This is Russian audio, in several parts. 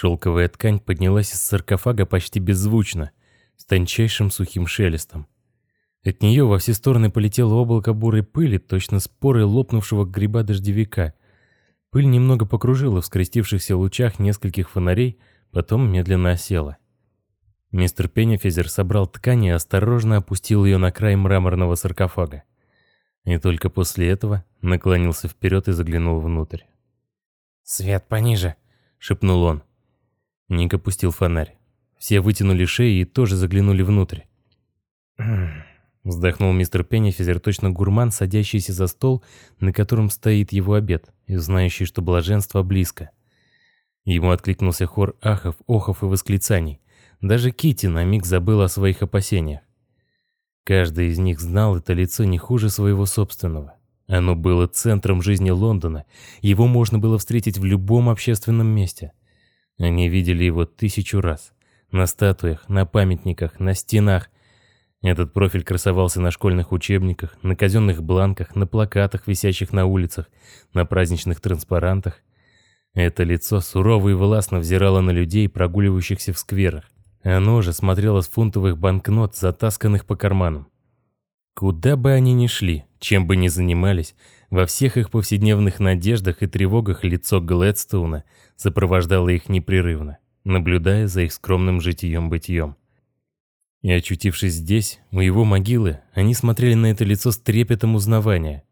Шелковая ткань поднялась из саркофага почти беззвучно, с тончайшим сухим шелестом. От нее во все стороны полетело облако бурой пыли, точно споры лопнувшего гриба дождевика. Пыль немного покружила в скрестившихся лучах нескольких фонарей, потом медленно осела. Мистер Пеннифизер собрал ткань и осторожно опустил ее на край мраморного саркофага. И только после этого наклонился вперед и заглянул внутрь. «Свет пониже», — шепнул он. Ник опустил фонарь. Все вытянули шеи и тоже заглянули внутрь. Вздохнул мистер Пеннифизер, точно гурман, садящийся за стол, на котором стоит его обед, и знающий, что блаженство близко. Ему откликнулся хор ахов, охов и восклицаний. Даже Кити на миг забыл о своих опасениях. Каждый из них знал это лицо не хуже своего собственного. Оно было центром жизни Лондона, его можно было встретить в любом общественном месте. Они видели его тысячу раз. На статуях, на памятниках, на стенах. Этот профиль красовался на школьных учебниках, на казенных бланках, на плакатах, висящих на улицах, на праздничных транспарантах. Это лицо сурово и властно взирало на людей, прогуливающихся в скверах. Оно же смотрело с фунтовых банкнот, затасканных по карманам. Куда бы они ни шли, чем бы ни занимались, во всех их повседневных надеждах и тревогах лицо Глэдстоуна сопровождало их непрерывно, наблюдая за их скромным житием-бытием. И очутившись здесь, у его могилы, они смотрели на это лицо с трепетом узнавания.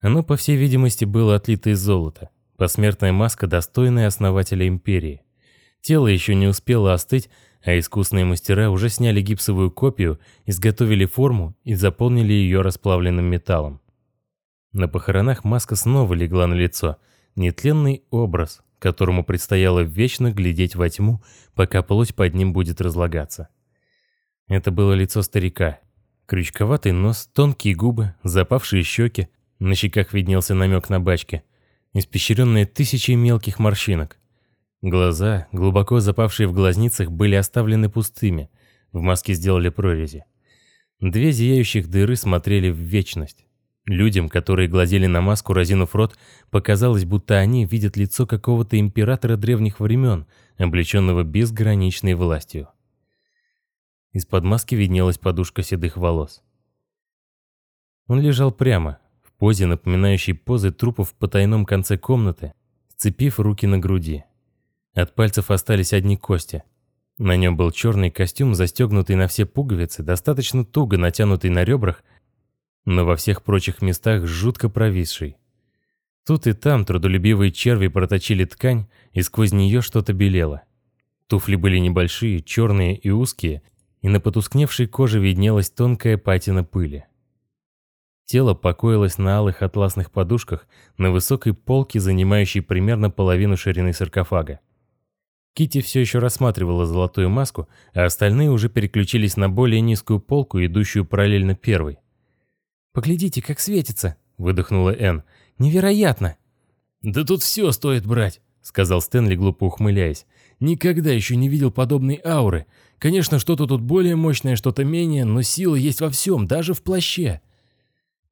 Оно, по всей видимости, было отлито из золота, посмертная маска, достойная основателя империи. Тело еще не успело остыть, а искусные мастера уже сняли гипсовую копию, изготовили форму и заполнили ее расплавленным металлом. На похоронах маска снова легла на лицо, нетленный образ, которому предстояло вечно глядеть во тьму, пока плоть под ним будет разлагаться. Это было лицо старика. Крючковатый нос, тонкие губы, запавшие щеки, на щеках виднелся намек на бачки, испещренные тысячей мелких морщинок. Глаза, глубоко запавшие в глазницах, были оставлены пустыми, в маске сделали прорези. Две зияющих дыры смотрели в вечность. Людям, которые глазели на маску, разинув рот, показалось, будто они видят лицо какого-то императора древних времен, облеченного безграничной властью. Из-под маски виднелась подушка седых волос. Он лежал прямо, в позе, напоминающей позы трупов в потайном конце комнаты, сцепив руки на груди. От пальцев остались одни кости. На нем был черный костюм, застегнутый на все пуговицы, достаточно туго натянутый на ребрах, но во всех прочих местах жутко провисший. Тут и там трудолюбивые черви проточили ткань, и сквозь нее что-то белело. Туфли были небольшие, черные и узкие, и на потускневшей коже виднелась тонкая патина пыли. Тело покоилось на алых атласных подушках на высокой полке, занимающей примерно половину ширины саркофага. Кити все еще рассматривала золотую маску, а остальные уже переключились на более низкую полку, идущую параллельно первой. «Поглядите, как светится!» — выдохнула Энн. «Невероятно!» «Да тут все стоит брать!» — сказал Стэнли, глупо ухмыляясь. «Никогда еще не видел подобной ауры. Конечно, что-то тут более мощное, что-то менее, но сила есть во всем, даже в плаще».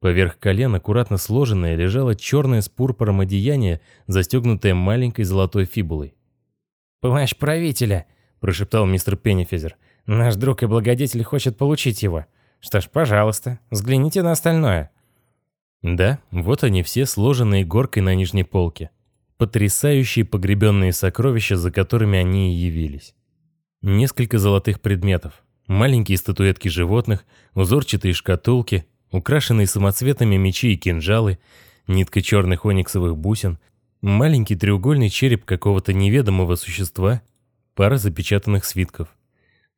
Поверх колен, аккуратно сложенное, лежало черное с пурпуром одеяние, застегнутое маленькой золотой фибулой. «Плащ правителя», — прошептал мистер Пеннифизер. «Наш друг и благодетель хочет получить его. Что ж, пожалуйста, взгляните на остальное». Да, вот они все, сложенные горкой на нижней полке. Потрясающие погребенные сокровища, за которыми они и явились. Несколько золотых предметов. Маленькие статуэтки животных, узорчатые шкатулки, украшенные самоцветами мечи и кинжалы, нитка черных ониксовых бусин — Маленький треугольный череп какого-то неведомого существа, пара запечатанных свитков.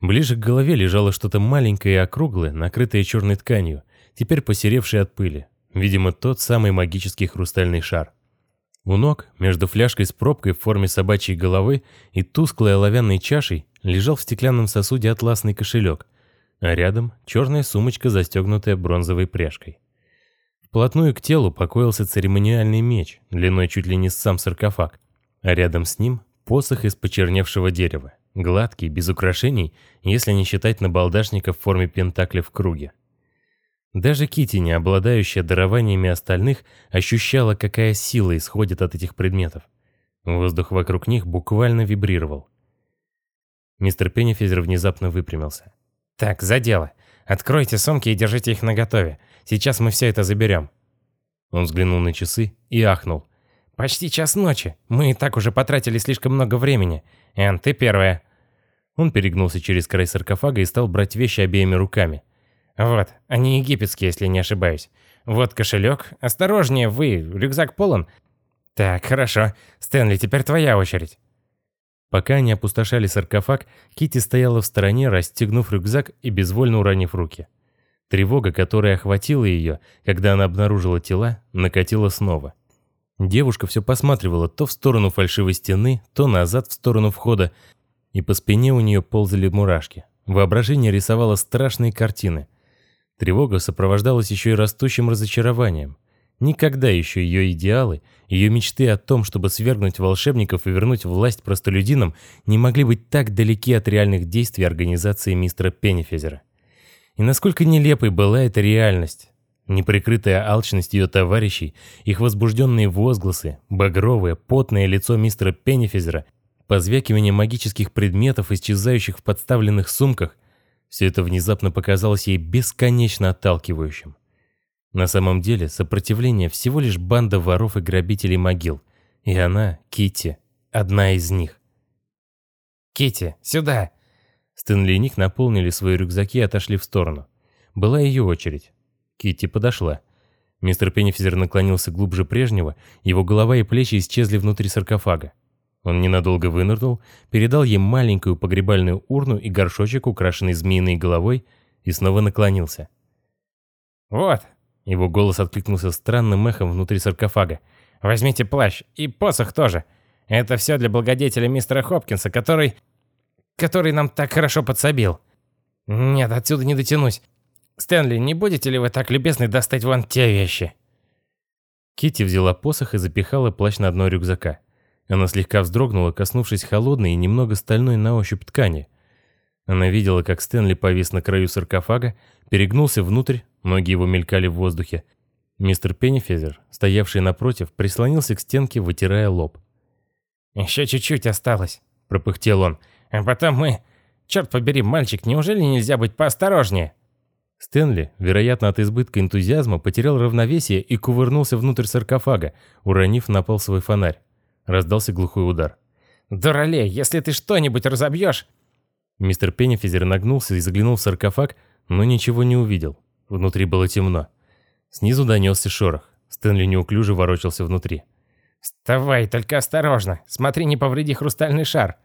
Ближе к голове лежало что-то маленькое и округлое, накрытое черной тканью, теперь посеревшее от пыли. Видимо, тот самый магический хрустальный шар. У ног, между фляжкой с пробкой в форме собачьей головы и тусклой оловянной чашей, лежал в стеклянном сосуде атласный кошелек, а рядом черная сумочка, застегнутая бронзовой пряжкой. Вплотную к телу покоился церемониальный меч, длиной чуть ли не сам саркофаг, а рядом с ним посох из почерневшего дерева, гладкий, без украшений, если не считать набалдашника в форме пентакля в круге. Даже Кити, не обладающая дарованиями остальных, ощущала, какая сила исходит от этих предметов. Воздух вокруг них буквально вибрировал. Мистер Пеннифизер внезапно выпрямился. «Так, за дело. Откройте сумки и держите их наготове. Сейчас мы все это заберем». Он взглянул на часы и ахнул. «Почти час ночи. Мы и так уже потратили слишком много времени. Эн, ты первая». Он перегнулся через край саркофага и стал брать вещи обеими руками. «Вот, они египетские, если не ошибаюсь. Вот кошелек. Осторожнее, вы, рюкзак полон. Так, хорошо. Стэнли, теперь твоя очередь». Пока они опустошали саркофаг, Кити стояла в стороне, расстегнув рюкзак и безвольно уронив руки. Тревога, которая охватила ее, когда она обнаружила тела, накатила снова. Девушка все посматривала то в сторону фальшивой стены, то назад в сторону входа, и по спине у нее ползали мурашки. Воображение рисовало страшные картины. Тревога сопровождалась еще и растущим разочарованием. Никогда еще ее идеалы, ее мечты о том, чтобы свергнуть волшебников и вернуть власть простолюдинам, не могли быть так далеки от реальных действий организации мистера Пеннифезера. И насколько нелепой была эта реальность. Неприкрытая алчность ее товарищей, их возбужденные возгласы, багровое, потное лицо мистера Пеннифезера, позвякивание магических предметов, исчезающих в подставленных сумках, все это внезапно показалось ей бесконечно отталкивающим. На самом деле сопротивление всего лишь банда воров и грабителей могил. И она, Кити, одна из них. Кити, сюда!» Стэнли и Ник наполнили свои рюкзаки и отошли в сторону. Была ее очередь. Кити подошла. Мистер Пеннифизер наклонился глубже прежнего, его голова и плечи исчезли внутри саркофага. Он ненадолго вынырнул, передал ей маленькую погребальную урну и горшочек, украшенный змеиной головой, и снова наклонился. «Вот, его голос откликнулся странным эхом внутри саркофага. «Возьмите плащ и посох тоже. Это все для благодетеля мистера Хопкинса, который... который нам так хорошо подсобил. Нет, отсюда не дотянусь. Стэнли, не будете ли вы так любезны достать вон те вещи?» Кити взяла посох и запихала плащ на дно рюкзака. Она слегка вздрогнула, коснувшись холодной и немного стальной на ощупь ткани. Она видела, как Стэнли повис на краю саркофага, перегнулся внутрь, ноги его мелькали в воздухе. Мистер Пеннифезер, стоявший напротив, прислонился к стенке, вытирая лоб. «Еще чуть-чуть осталось», — пропыхтел он. «А потом мы... Черт побери, мальчик, неужели нельзя быть поосторожнее?» Стэнли, вероятно, от избытка энтузиазма, потерял равновесие и кувырнулся внутрь саркофага, уронив на пол свой фонарь. Раздался глухой удар. «Дуралей, если ты что-нибудь разобьешь...» Мистер Пеннифизер нагнулся и заглянул в саркофаг, но ничего не увидел. Внутри было темно. Снизу донесся шорох. Стэнли неуклюже ворочался внутри. «Вставай, только осторожно! Смотри, не повреди хрустальный шар!»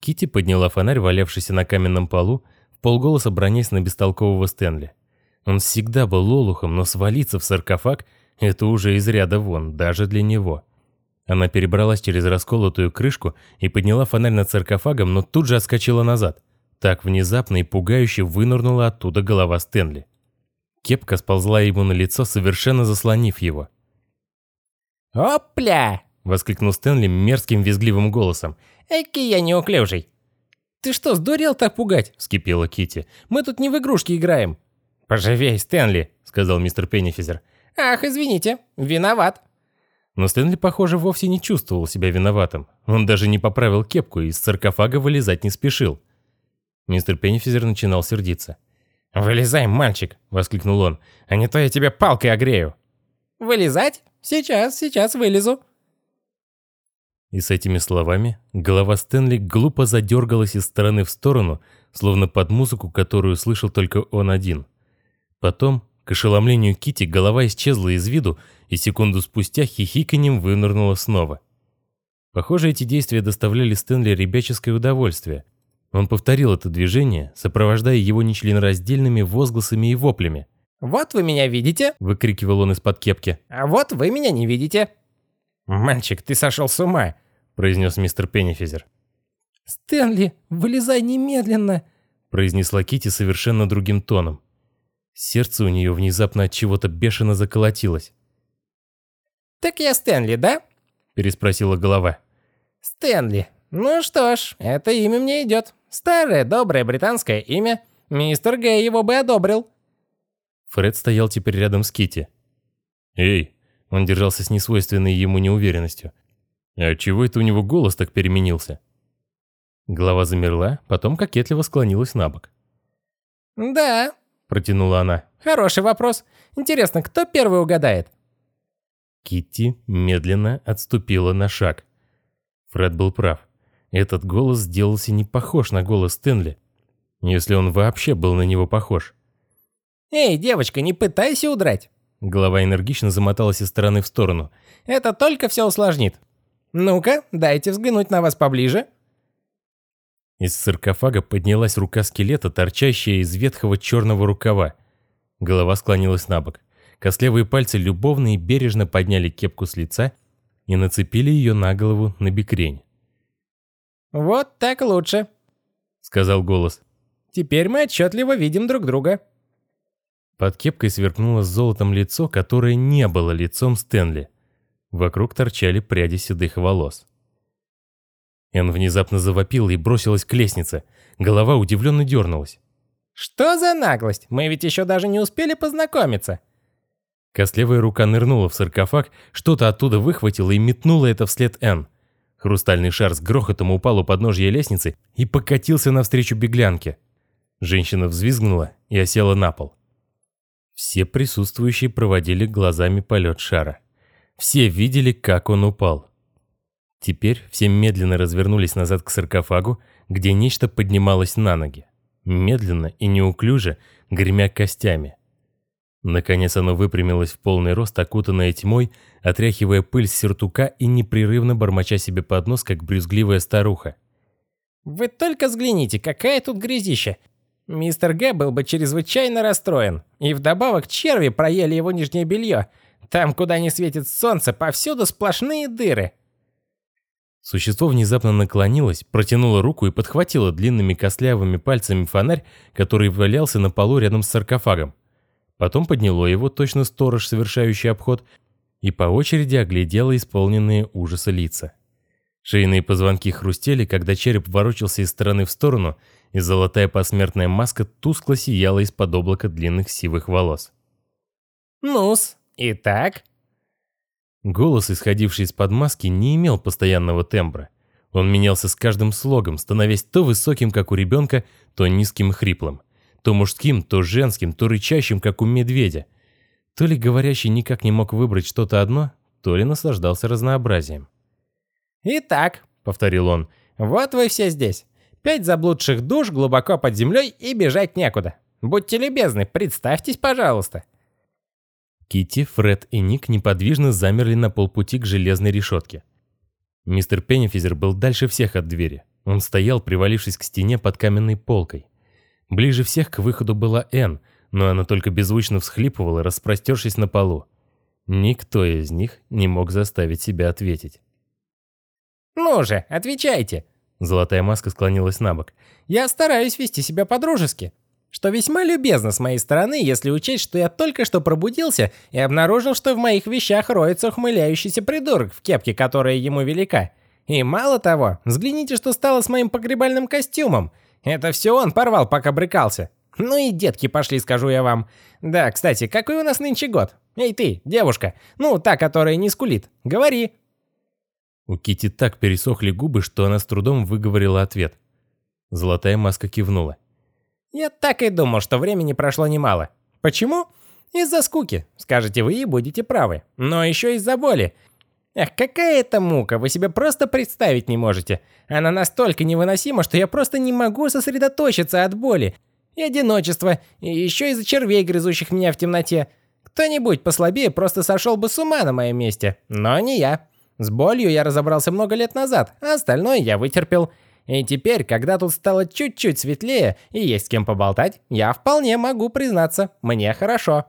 Кити подняла фонарь, валявшийся на каменном полу, в полголоса бронясь на бестолкового Стэнли. Он всегда был олухом, но свалиться в саркофаг — это уже из ряда вон, даже для него. Она перебралась через расколотую крышку и подняла фонарь над саркофагом, но тут же отскочила назад. Так внезапно и пугающе вынырнула оттуда голова Стэнли. Кепка сползла ему на лицо, совершенно заслонив его. «Опля!» — воскликнул Стэнли мерзким визгливым голосом. «Эки я неуклюжий!» «Ты что, сдурел так пугать?» — вскипела Кити. «Мы тут не в игрушки играем!» «Поживей, Стэнли!» — сказал мистер Пеннифизер. «Ах, извините, виноват!» Но Стэнли, похоже, вовсе не чувствовал себя виноватым. Он даже не поправил кепку и из саркофага вылезать не спешил. Мистер Пеннифизер начинал сердиться. «Вылезай, мальчик!» — воскликнул он. «А не то я тебя палкой огрею!» «Вылезать? Сейчас, сейчас вылезу!» И с этими словами голова Стэнли глупо задергалась из стороны в сторону, словно под музыку, которую слышал только он один. Потом, к ошеломлению Кити, голова исчезла из виду, и секунду спустя хихиканьем вынырнула снова. Похоже, эти действия доставляли Стэнли ребяческое удовольствие. Он повторил это движение, сопровождая его нечленораздельными возгласами и воплями. «Вот вы меня видите?» — выкрикивал он из-под кепки. «А вот вы меня не видите!» «Мальчик, ты сошел с ума!» — произнес мистер Пеннифизер. «Стэнли, вылезай немедленно!» — произнесла Кити совершенно другим тоном. Сердце у нее внезапно от чего-то бешено заколотилось. «Так я Стэнли, да?» — переспросила голова. «Стэнли. Ну что ж, это имя мне идет. Старое, доброе британское имя. Мистер Гэй его бы одобрил». Фред стоял теперь рядом с Кити. «Эй!» — он держался с несвойственной ему неуверенностью. А чего это у него голос так переменился? Голова замерла, потом кокетливо склонилась на бок. «Да», — Протянула она. хороший вопрос. Интересно, кто первый угадает? Китти медленно отступила на шаг. Фред был прав. Этот голос сделался не похож на голос Стэнли, если он вообще был на него похож. «Эй, девочка, не пытайся удрать. Голова энергично замоталась из стороны в сторону. Это только все усложнит. Ну-ка, дайте взглянуть на вас поближе». Из саркофага поднялась рука скелета, торчащая из ветхого черного рукава. Голова склонилась на бок. Костлявые пальцы любовно и бережно подняли кепку с лица и нацепили ее на голову на бикрень. «Вот так лучше», — сказал голос. «Теперь мы отчетливо видим друг друга». Под кепкой сверкнуло золотом лицо, которое не было лицом Стэнли. Вокруг торчали пряди седых волос. Эн внезапно завопила и бросилась к лестнице. Голова удивленно дернулась. «Что за наглость? Мы ведь еще даже не успели познакомиться». Костлевая рука нырнула в саркофаг, что-то оттуда выхватила и метнула это вслед Эн. Хрустальный шар с грохотом упал у подножья лестницы и покатился навстречу беглянке. Женщина взвизгнула и осела на пол. Все присутствующие проводили глазами полет шара. Все видели, как он упал. Теперь все медленно развернулись назад к саркофагу, где нечто поднималось на ноги. Медленно и неуклюже, гремя костями. Наконец оно выпрямилось в полный рост, окутанное тьмой, отряхивая пыль с сюртука и непрерывно бормоча себе под нос, как брюзгливая старуха. «Вы только взгляните, какая тут грязища! Мистер Г был бы чрезвычайно расстроен. И вдобавок черви проели его нижнее белье. Там, куда не светит солнце, повсюду сплошные дыры». Существо внезапно наклонилось, протянуло руку и подхватило длинными костлявыми пальцами фонарь, который валялся на полу рядом с саркофагом. Потом подняло его, точно сторож, совершающий обход, и по очереди оглядело исполненные ужаса лица. Шейные позвонки хрустели, когда череп ворочался из стороны в сторону, и золотая посмертная маска тускло сияла из-под облака длинных сивых волос. «Ну-с, итак?» Голос, исходивший из-под маски, не имел постоянного тембра. Он менялся с каждым слогом, становясь то высоким, как у ребенка, то низким и хриплым. То мужским, то женским, то рычащим, как у медведя. То ли говорящий никак не мог выбрать что-то одно, то ли наслаждался разнообразием. «Итак», — повторил он, — «вот вы все здесь. Пять заблудших душ глубоко под землей и бежать некуда. Будьте любезны, представьтесь, пожалуйста». Кити, Фред и Ник неподвижно замерли на полпути к железной решетке. Мистер Пеннифизер был дальше всех от двери. Он стоял, привалившись к стене под каменной полкой. Ближе всех к выходу была Энн, но она только беззвучно всхлипывала, распростершись на полу. Никто из них не мог заставить себя ответить. «Ну же, отвечайте!» Золотая маска склонилась на бок. «Я стараюсь вести себя по-дружески, что весьма любезно с моей стороны, если учесть, что я только что пробудился и обнаружил, что в моих вещах роется ухмыляющийся придурок в кепке, которая ему велика. И мало того, взгляните, что стало с моим погребальным костюмом. Это все он порвал, пока брыкался. Ну и детки пошли, скажу я вам. Да, кстати, какой у нас нынче год? Эй ты, девушка, ну та, которая не скулит, говори. У Кити так пересохли губы, что она с трудом выговорила ответ. Золотая маска кивнула. Я так и думал, что времени прошло немало. Почему? Из-за скуки, скажете вы и будете правы. Но еще из-за боли. Эх, какая это мука, вы себе просто представить не можете. Она настолько невыносима, что я просто не могу сосредоточиться от боли. И одиночества, и еще из-за червей, грызущих меня в темноте. Кто-нибудь послабее просто сошел бы с ума на моем месте, но не я. С болью я разобрался много лет назад, а остальное я вытерпел. И теперь, когда тут стало чуть-чуть светлее и есть с кем поболтать, я вполне могу признаться, мне хорошо.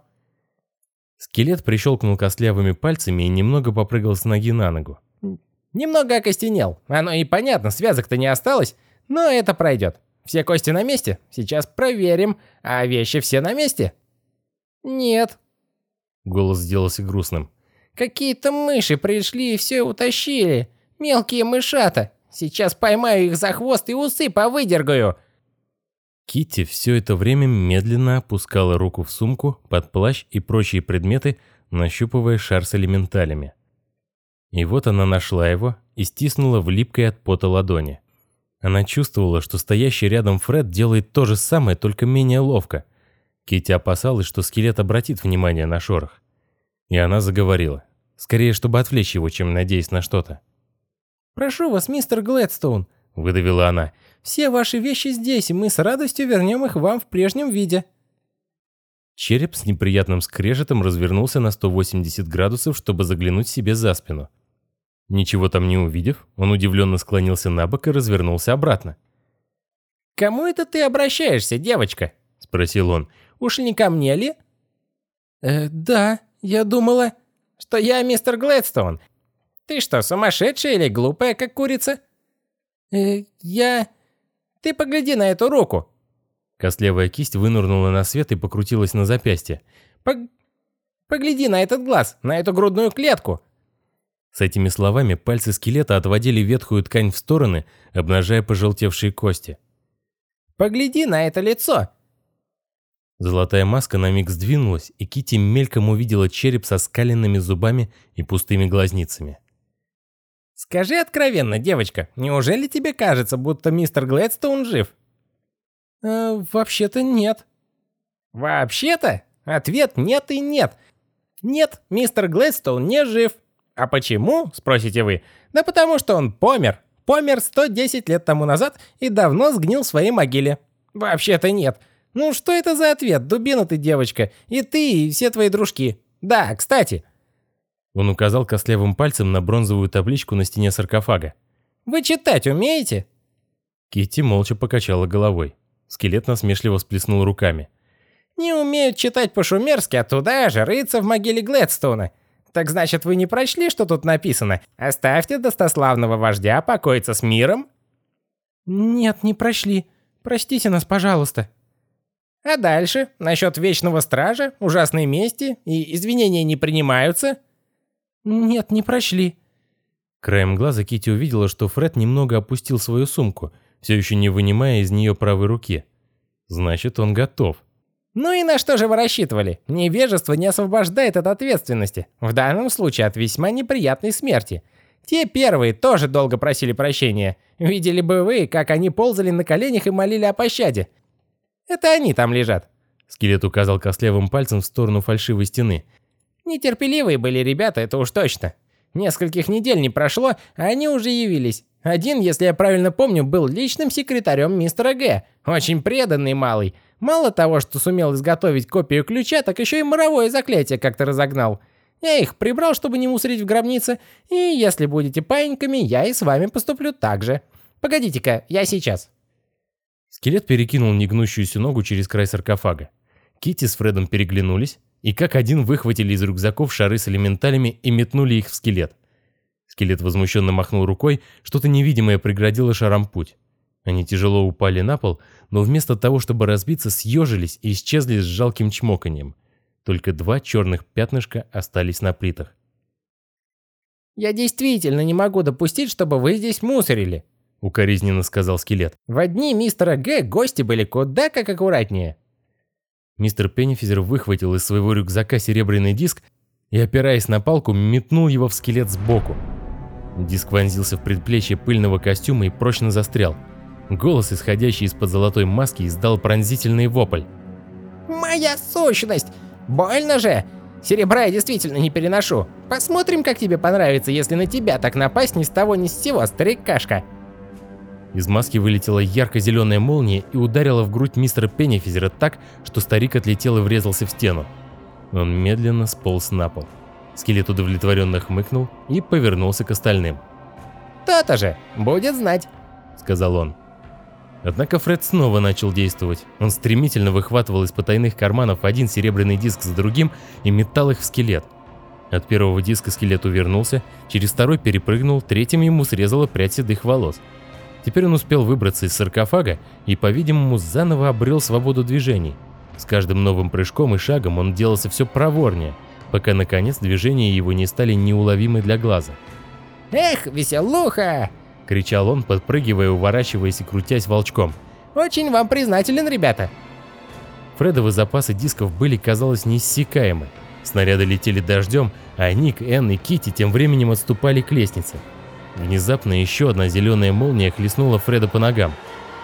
Скелет прищелкнул костлявыми пальцами и немного попрыгал с ноги на ногу. Немного окостенел. Оно и понятно, связок-то не осталось, но это пройдет. Все кости на месте? Сейчас проверим. А вещи все на месте? Нет. Голос сделался грустным. Какие-то мыши пришли и все утащили. Мелкие мышата. Сейчас поймаю их за хвост и усы повыдергаю. Китти все это время медленно опускала руку в сумку, под плащ и прочие предметы, нащупывая шар с элементалями. И вот она нашла его и стиснула в липкой от пота ладони. Она чувствовала, что стоящий рядом Фред делает то же самое, только менее ловко. Кити опасалась, что скелет обратит внимание на шорох. И она заговорила. Скорее, чтобы отвлечь его, чем надеясь на что-то. «Прошу вас, мистер Глэдстоун», — выдавила она. «Все ваши вещи здесь, и мы с радостью вернем их вам в прежнем виде». Череп с неприятным скрежетом развернулся на 180 градусов, чтобы заглянуть себе за спину. Ничего там не увидев, он удивленно склонился на бок и развернулся обратно. «Кому это ты обращаешься, девочка?» — спросил он. «Уж не ко мне ли?» «Э, да, я думала, что я мистер Глэдстоун. Ты что, сумасшедшая или глупая, как курица?» «Э, я... Ты погляди на эту руку!» Костлявая кисть вынырнула на свет и покрутилась на запястье. Пог... «Погляди на этот глаз, на эту грудную клетку!» С этими словами пальцы скелета отводили ветхую ткань в стороны, обнажая пожелтевшие кости. «Погляди на это лицо!» Золотая маска на миг сдвинулась, и Кити мельком увидела череп со скаленными зубами и пустыми глазницами. «Скажи откровенно, девочка, неужели тебе кажется, будто мистер Глэдстоун жив?» «Э, «Вообще-то нет». «Вообще-то? Ответ нет и нет. Нет, мистер Глэдстоун не жив. А почему, спросите вы? Да потому что он помер. Помер 110 лет тому назад и давно сгнил в своей могиле. Вообще-то нет. Ну что это за ответ, дубина ты, девочка, и ты, и все твои дружки. Да, кстати, он указал костлявым пальцем на бронзовую табличку на стене саркофага. «Вы читать умеете?» Китти молча покачала головой. Скелет насмешливо всплеснул руками. «Не умеют читать по-шумерски, а туда же рыться в могиле Глэдстоуна. Так значит, вы не прочли, что тут написано? Оставьте достославного вождя покоиться с миром?» «Нет, не прочли. Простите нас, пожалуйста». «А дальше? Насчет Вечного Стража, ужасной мести и извинения не принимаются?» «Нет, не прошли». Краем глаза Кити увидела, что Фред немного опустил свою сумку, все еще не вынимая из нее правой руки. Значит, он готов. «Ну и на что же вы рассчитывали? Невежество не освобождает от ответственности. В данном случае от весьма неприятной смерти. Те первые тоже долго просили прощения. Видели бы вы, как они ползали на коленях и молили о пощаде. Это они там лежат». Скелет указал костлявым пальцем в сторону фальшивой стены. Нетерпеливые были ребята, это уж точно. Нескольких недель не прошло, а они уже явились. Один, если я правильно помню, был личным секретарем мистера Г. Очень преданный малый. Мало того, что сумел изготовить копию ключа, так еще и моровое заклятие как-то разогнал. Я их прибрал, чтобы не мусорить в гробнице, и если будете паиньками, я и с вами поступлю так же. Погодите-ка, я сейчас. Скелет перекинул негнущуюся ногу через край саркофага. Кити с Фредом переглянулись, и как один выхватили из рюкзаков шары с элементалями и метнули их в скелет. Скелет возмущенно махнул рукой, что-то невидимое преградило шарам путь. Они тяжело упали на пол, но вместо того, чтобы разбиться, съежились и исчезли с жалким чмоканьем. Только два черных пятнышка остались на плитах. «Я действительно не могу допустить, чтобы вы здесь мусорили», — укоризненно сказал скелет. «В дни мистера Г гости были куда как аккуратнее. Мистер Пеннифизер выхватил из своего рюкзака серебряный диск и, опираясь на палку, метнул его в скелет сбоку. Диск вонзился в предплечье пыльного костюма и прочно застрял. Голос, исходящий из-под золотой маски, издал пронзительный вопль. «Моя сущность! Больно же! Серебра я действительно не переношу. Посмотрим, как тебе понравится, если на тебя так напасть ни с того ни с сего, старикашка!» Из маски вылетела ярко-зеленая молния и ударила в грудь мистера Пеннифизера так, что старик отлетел и врезался в стену. Он медленно сполз на пол. Скелет удовлетворенно хмыкнул и повернулся к остальным. «То-то же, будет знать», — сказал он. Однако Фред снова начал действовать. Он стремительно выхватывал из потайных карманов один серебряный диск за другим и метал их в скелет. От первого диска скелет увернулся, через второй перепрыгнул, третьим ему срезала прядь седых волос. Теперь он успел выбраться из саркофага и, по-видимому, заново обрел свободу движений. С каждым новым прыжком и шагом он делался все проворнее, пока, наконец, движения его не стали неуловимы для глаза. «Эх, веселуха!» — кричал он, подпрыгивая, уворачиваясь и крутясь волчком. «Очень вам признателен, ребята!» Фредовы запасы дисков были, казалось, неиссякаемы. Снаряды летели дождем, а Ник, Энн и Кити тем временем отступали к лестнице. Внезапно еще одна зеленая молния хлестнула Фреда по ногам.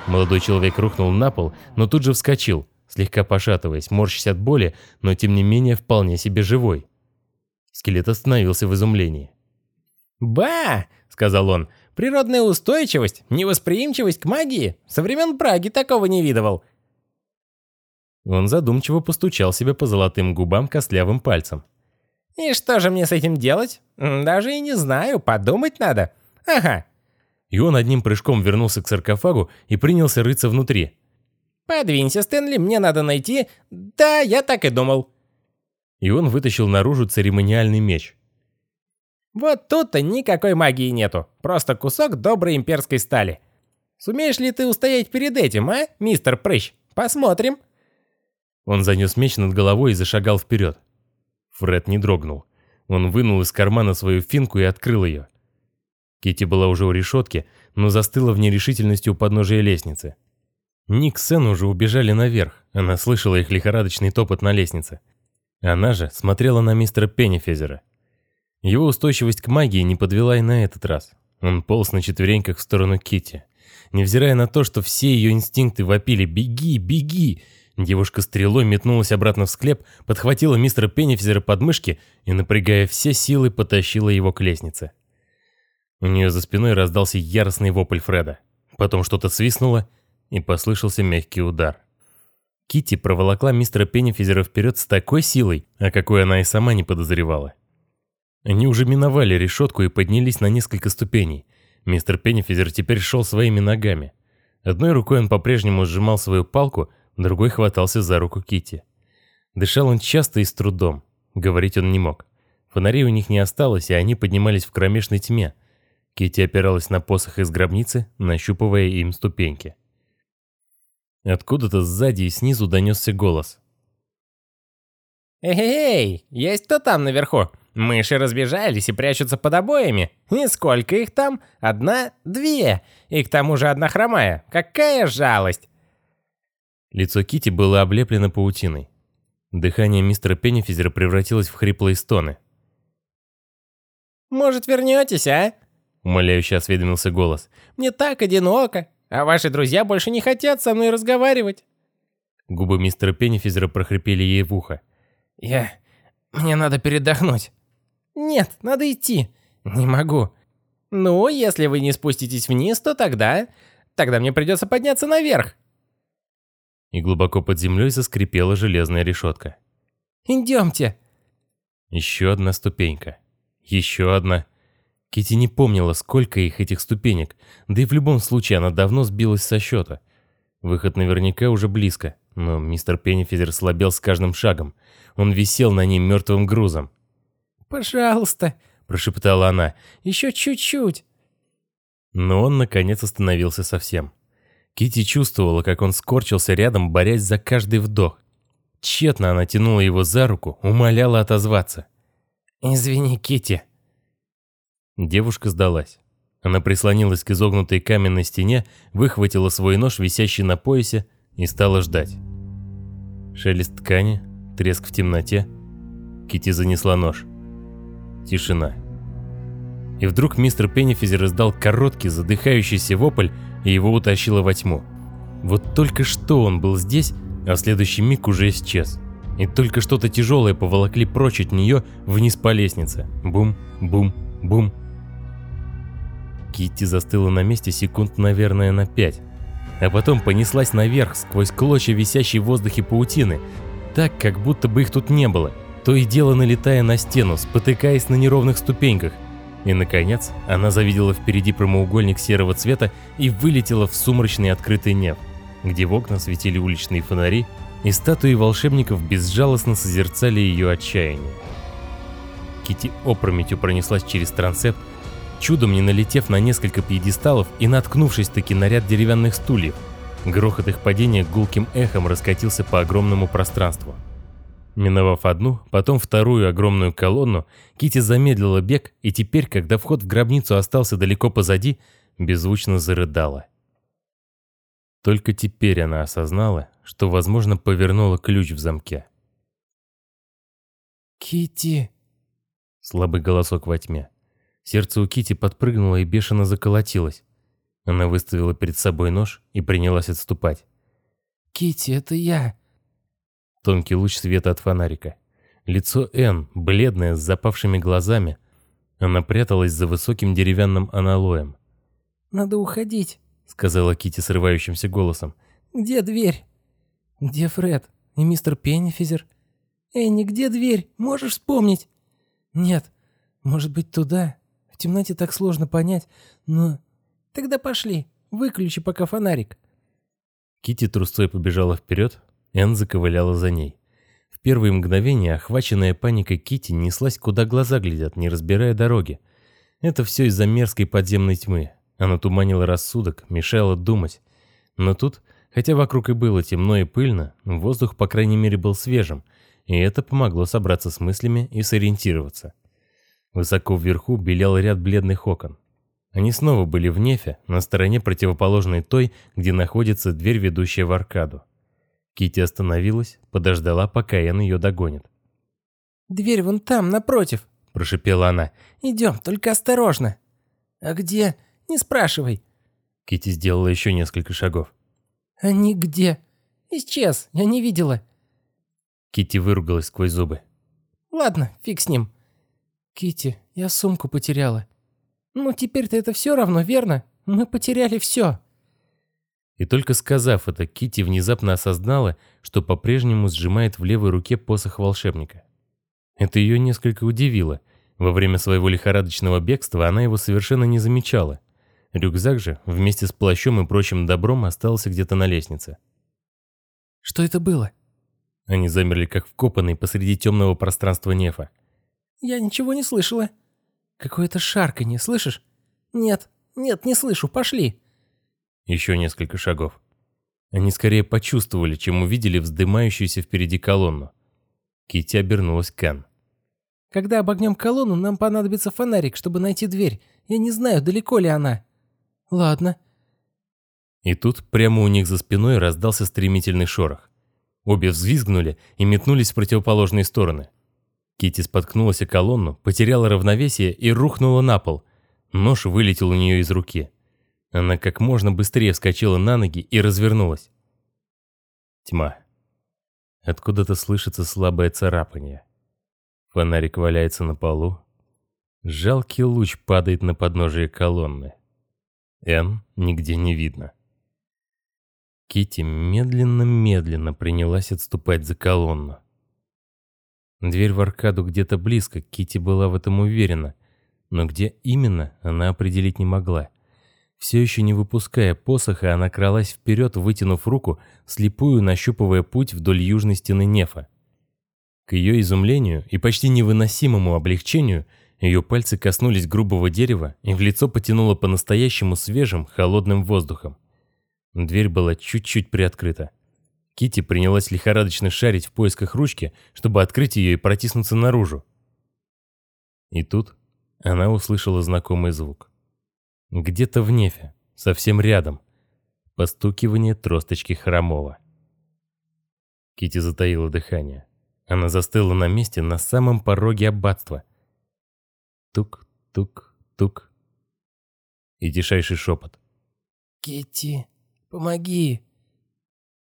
Молодой человек рухнул на пол, но тут же вскочил, слегка пошатываясь, морщась от боли, но тем не менее вполне себе живой. Скелет остановился в изумлении. «Ба!» — сказал он. «Природная устойчивость, невосприимчивость к магии. Со времен Праги такого не видывал». Он задумчиво постучал себя по золотым губам костлявым пальцем. «И что же мне с этим делать? Даже и не знаю, подумать надо. Ага». И он одним прыжком вернулся к саркофагу и принялся рыться внутри. «Подвинься, Стэнли, мне надо найти...» «Да, я так и думал». И он вытащил наружу церемониальный меч. «Вот тут-то никакой магии нету, просто кусок доброй имперской стали. Сумеешь ли ты устоять перед этим, а, мистер Прыщ? Посмотрим». Он занес меч над головой и зашагал вперед. Фред не дрогнул. Он вынул из кармана свою финку и открыл ее. Кити была уже у решетки, но застыла в нерешительности у подножия лестницы. Ник с Сен уже убежали наверх, она слышала их лихорадочный топот на лестнице. Она же смотрела на мистера Пеннифезера. Его устойчивость к магии не подвела и на этот раз. Он полз на четвереньках в сторону Кити. Невзирая на то, что все ее инстинкты вопили «Беги, беги!», Девушка стрелой метнулась обратно в склеп, подхватила мистера Пеннифизера под мышки и, напрягая все силы, потащила его к лестнице. У нее за спиной раздался яростный вопль Фреда. Потом что-то свистнуло, и послышался мягкий удар. Кити проволокла мистера Пеннифизера вперед с такой силой, о какой она и сама не подозревала. Они уже миновали решетку и поднялись на несколько ступеней. Мистер Пеннифизер теперь шел своими ногами. Одной рукой он по-прежнему сжимал свою палку, другой хватался за руку Кити. Дышал он часто и с трудом. Говорить он не мог. Фонарей у них не осталось, и они поднимались в кромешной тьме. Кити опиралась на посох из гробницы, нащупывая им ступеньки. Откуда-то сзади и снизу донесся голос. «Эй, есть кто там наверху? Мыши разбежались и прячутся под обоями. И сколько их там? Одна, две. И к тому же одна хромая. Какая жалость!» Лицо Кити было облеплено паутиной. Дыхание мистера Пеннифизера превратилось в хриплые стоны. «Может, вернетесь, а?» Умоляюще осведомился голос. «Мне так одиноко, а ваши друзья больше не хотят со мной разговаривать». Губы мистера Пеннифизера прохрипели ей в ухо. «Я... Мне надо передохнуть». «Нет, надо идти». «Не могу». «Ну, если вы не спуститесь вниз, то тогда... Тогда мне придется подняться наверх» и глубоко под землей заскрипела железная решетка. «Идемте!» Еще одна ступенька. Еще одна. Кити не помнила, сколько их этих ступенек, да и в любом случае она давно сбилась со счета. Выход наверняка уже близко, но мистер Пеннифизер слабел с каждым шагом. Он висел на ней мертвым грузом. «Пожалуйста», — прошептала она, — «еще чуть-чуть». Но он, наконец, остановился совсем. Кити чувствовала, как он скорчился рядом, борясь за каждый вдох. Тщетно она тянула его за руку, умоляла отозваться. «Извини, Кити. Девушка сдалась. Она прислонилась к изогнутой каменной стене, выхватила свой нож, висящий на поясе, и стала ждать. Шелест ткани, треск в темноте. Кити занесла нож. Тишина. И вдруг мистер Пеннифизер издал короткий, задыхающийся вопль, и его утащило во тьму. Вот только что он был здесь, а в следующий миг уже исчез. И только что-то тяжелое поволокли прочь от нее вниз по лестнице. Бум, бум, бум. Китти застыла на месте секунд, наверное, на пять. А потом понеслась наверх сквозь клочья висящей в воздухе паутины, так, как будто бы их тут не было, то и дело налетая на стену, спотыкаясь на неровных ступеньках, и, наконец, она завидела впереди прямоугольник серого цвета и вылетела в сумрачный открытый небо, где в окна светили уличные фонари, и статуи волшебников безжалостно созерцали ее отчаяние. Кити опрометью пронеслась через трансепт, чудом не налетев на несколько пьедесталов и наткнувшись таки на ряд деревянных стульев. Грохот их падения гулким эхом раскатился по огромному пространству. Миновав одну, потом вторую огромную колонну, Кити замедлила бег и теперь, когда вход в гробницу остался далеко позади, беззвучно зарыдала. Только теперь она осознала, что, возможно, повернула ключ в замке. Кити. Слабый голосок во тьме. Сердце у Кити подпрыгнуло и бешено заколотилось. Она выставила перед собой нож и принялась отступать. Кити, это я. Тонкий луч света от фонарика. Лицо Энн, бледное, с запавшими глазами. Она пряталась за высоким деревянным аналоем. Надо уходить, сказала Кити срывающимся голосом. Где дверь? Где Фред? И мистер Пеннифизер? Энни, где дверь? Можешь вспомнить? Нет. Может быть, туда? В темноте так сложно понять, но... Тогда пошли. Выключи пока фонарик. Кити трусцой побежала вперед, Энн заковыляла за ней. В первые мгновения, охваченная паникой Кити неслась, куда глаза глядят, не разбирая дороги. Это все из-за мерзкой подземной тьмы. Она туманила рассудок, мешала думать. Но тут, хотя вокруг и было темно и пыльно, воздух, по крайней мере, был свежим, и это помогло собраться с мыслями и сориентироваться. Высоко вверху белел ряд бледных окон. Они снова были в нефе, на стороне противоположной той, где находится дверь, ведущая в аркаду. Кити остановилась, подождала, пока Энн ее догонит. «Дверь вон там, напротив», – прошипела она. «Идем, только осторожно». «А где? Не спрашивай». Кити сделала еще несколько шагов. «Они где?» «Исчез, я не видела». Кити выругалась сквозь зубы. «Ладно, фиг с ним». Кити, я сумку потеряла. Ну, теперь-то это все равно, верно? Мы потеряли все. И только сказав это, Кити внезапно осознала, что по-прежнему сжимает в левой руке посох волшебника. Это ее несколько удивило. Во время своего лихорадочного бегства она его совершенно не замечала. Рюкзак же, вместе с плащом и прочим добром, остался где-то на лестнице. «Что это было?» Они замерли, как вкопанные посреди темного пространства нефа. «Я ничего не слышала», Какое-то шарканье, слышишь? Нет, нет, не слышу, пошли. Еще несколько шагов. Они скорее почувствовали, чем увидели вздымающуюся впереди колонну. Кити обернулась к Кен. Когда обогнем колонну, нам понадобится фонарик, чтобы найти дверь. Я не знаю, далеко ли она. Ладно. И тут прямо у них за спиной раздался стремительный шорох. Обе взвизгнули и метнулись в противоположные стороны. Кити споткнулась о колонну, потеряла равновесие и рухнула на пол. Нож вылетел у нее из руки. Она как можно быстрее вскочила на ноги и развернулась. Тьма. Откуда-то слышится слабое царапание. Фонарик валяется на полу. Жалкий луч падает на подножие колонны. Н нигде не видно. Кити медленно-медленно принялась отступать за колонну. Дверь в аркаду где-то близко, Кити была в этом уверена. Но где именно, она определить не могла. Все еще не выпуская посоха, она кралась вперед, вытянув руку, слепую нащупывая путь вдоль южной стены Нефа. К ее изумлению и почти невыносимому облегчению ее пальцы коснулись грубого дерева и в лицо потянуло по-настоящему свежим, холодным воздухом. Дверь была чуть-чуть приоткрыта. Кити принялась лихорадочно шарить в поисках ручки, чтобы открыть ее и протиснуться наружу. И тут она услышала знакомый звук. Где-то в нефе, совсем рядом, постукивание тросточки хромого. Кити затаила дыхание. Она застыла на месте на самом пороге аббатства. Тук-тук-тук. И тишайший шепот. Кити, помоги!»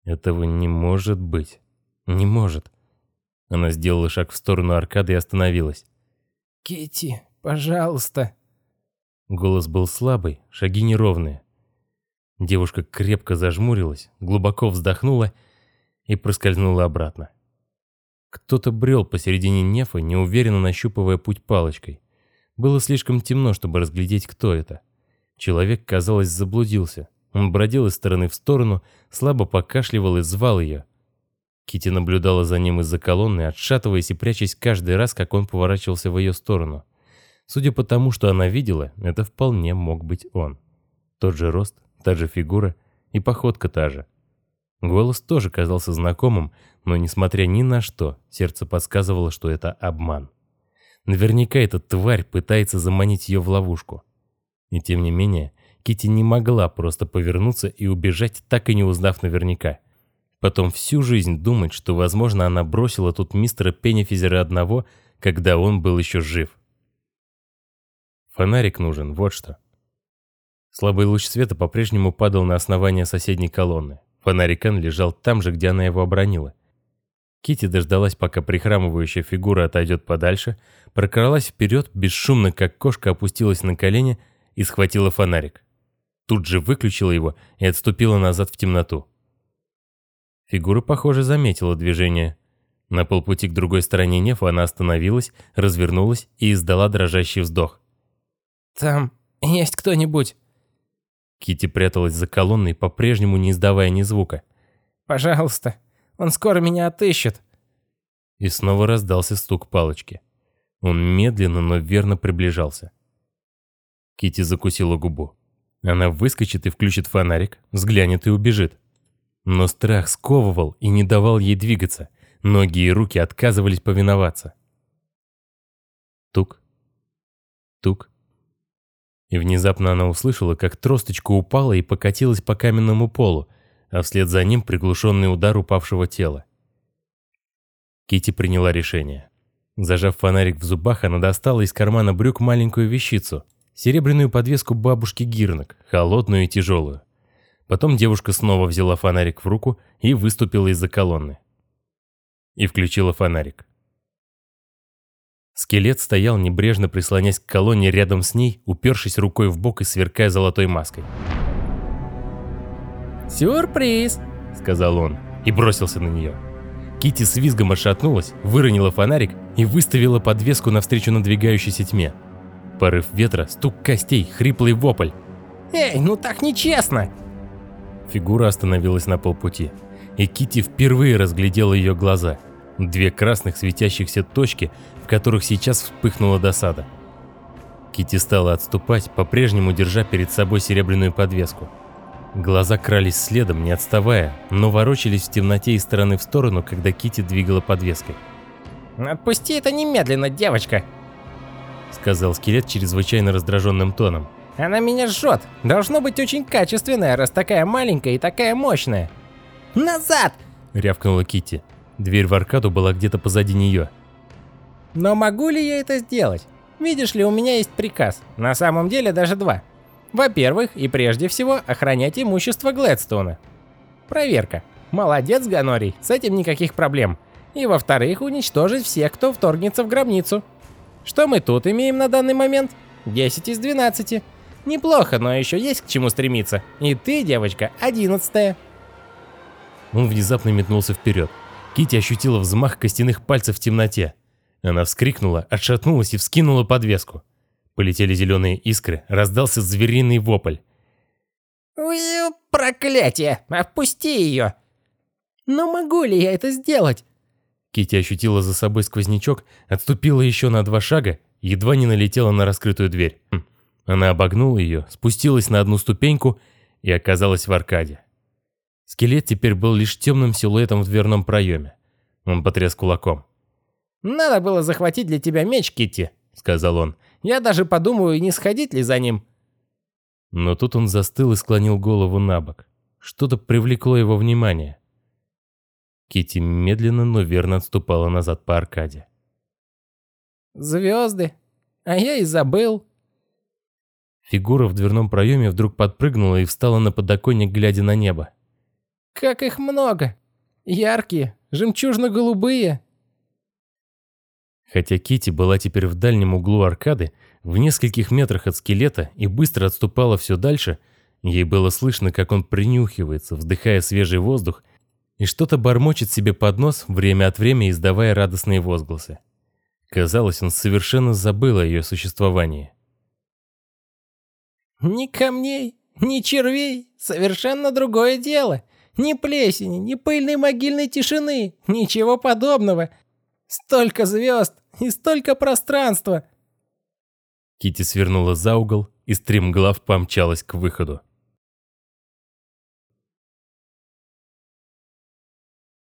Этого не может быть. Не может. Она сделала шаг в сторону аркады и остановилась. Кити, пожалуйста. Голос был слабый, шаги неровные. Девушка крепко зажмурилась, глубоко вздохнула и проскользнула обратно. Кто-то брел посередине нефа, неуверенно нащупывая путь палочкой. Было слишком темно, чтобы разглядеть, кто это. Человек, казалось, заблудился. Он бродил из стороны в сторону, слабо покашливал и звал ее. Кити наблюдала за ним из-за колонны, отшатываясь и прячась каждый раз, как он поворачивался в ее сторону. Судя по тому, что она видела, это вполне мог быть он. Тот же рост, та же фигура и походка та же. Голос тоже казался знакомым, но, несмотря ни на что, сердце подсказывало, что это обман. Наверняка эта тварь пытается заманить ее в ловушку. И тем не менее, Кити не могла просто повернуться и убежать, так и не узнав наверняка. Потом всю жизнь думать, что, возможно, она бросила тут мистера Пеннифизера одного, когда он был еще жив. Фонарик нужен, вот что. Слабый луч света по-прежнему падал на основание соседней колонны. Фонарик Энн лежал там же, где она его обронила. Кити дождалась, пока прихрамывающая фигура отойдет подальше, прокралась вперед, бесшумно, как кошка, опустилась на колени и схватила фонарик. Тут же выключила его и отступила назад в темноту. Фигура, похоже, заметила движение. На полпути к другой стороне нефа она остановилась, развернулась и издала дрожащий вздох. «Там есть кто-нибудь?» Кити пряталась за колонной, по-прежнему не издавая ни звука. «Пожалуйста, он скоро меня отыщет». И снова раздался стук палочки. Он медленно, но верно приближался. Кити закусила губу. Она выскочит и включит фонарик, взглянет и убежит. Но страх сковывал и не давал ей двигаться. Ноги и руки отказывались повиноваться. Тук. Тук. И внезапно она услышала, как тросточка упала и покатилась по каменному полу, а вслед за ним приглушенный удар упавшего тела. Кити приняла решение. Зажав фонарик в зубах, она достала из кармана брюк маленькую вещицу — серебряную подвеску бабушки Гирнок, холодную и тяжелую. Потом девушка снова взяла фонарик в руку и выступила из-за колонны. И включила фонарик. Скелет стоял, небрежно прислонясь к колонне рядом с ней, упершись рукой в бок и сверкая золотой маской. «Сюрприз!» — сказал он и бросился на нее. Кити с визгом отшатнулась, выронила фонарик и выставила подвеску навстречу надвигающейся тьме. Порыв ветра, стук костей, хриплый вопль. «Эй, ну так нечестно!» Фигура остановилась на полпути, и Кити впервые разглядела ее глаза. Две красных светящихся точки, в которых сейчас вспыхнула досада. Кити стала отступать, по-прежнему держа перед собой серебряную подвеску. Глаза крались следом, не отставая, но ворочались в темноте из стороны в сторону, когда Кити двигала подвеской. «Отпусти это немедленно, девочка!» Сказал скелет чрезвычайно раздраженным тоном. «Она меня жжет! Должно быть очень качественная, раз такая маленькая и такая мощная!» «Назад!» — рявкнула Кити. Дверь в аркаду была где-то позади нее. «Но могу ли я это сделать? Видишь ли, у меня есть приказ. На самом деле даже два. Во-первых, и прежде всего, охранять имущество Глэдстоуна. Проверка. Молодец, Ганорий, с этим никаких проблем. И во-вторых, уничтожить всех, кто вторгнется в гробницу. Что мы тут имеем на данный момент? 10 из 12. Неплохо, но еще есть к чему стремиться. И ты, девочка, одиннадцатая. Он внезапно метнулся вперед. Кити ощутила взмах костяных пальцев в темноте. Она вскрикнула, отшатнулась и вскинула подвеску. Полетели зеленые искры, раздался звериный вопль. «Ой, проклятие! Отпусти ее!» «Но могу ли я это сделать?» Кити ощутила за собой сквознячок, отступила еще на два шага, едва не налетела на раскрытую дверь. Хм. Она обогнула ее, спустилась на одну ступеньку и оказалась в аркаде. Скелет теперь был лишь темным силуэтом в дверном проеме. Он потряс кулаком. «Надо было захватить для тебя меч, Китти», — сказал он. «Я даже подумаю, не сходить ли за ним». Но тут он застыл и склонил голову на бок. Что-то привлекло его внимание. Кити медленно, но верно отступала назад по аркаде. «Звезды. А я и забыл». Фигура в дверном проеме вдруг подпрыгнула и встала на подоконник, глядя на небо. Как их много! Яркие, жемчужно-голубые!» Хотя Кити была теперь в дальнем углу аркады, в нескольких метрах от скелета и быстро отступала все дальше, ей было слышно, как он принюхивается, вздыхая свежий воздух, и что-то бормочет себе под нос, время от времени издавая радостные возгласы. Казалось, он совершенно забыл о ее существовании. «Ни камней, ни червей, совершенно другое дело. Ни плесени, ни пыльной могильной тишины, ничего подобного. Столько звезд и столько пространства. Кити свернула за угол и стремглав помчалась к выходу.